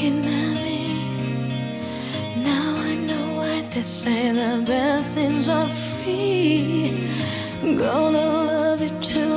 looking at me. Now I know why they say the best things are free. Gonna love you too.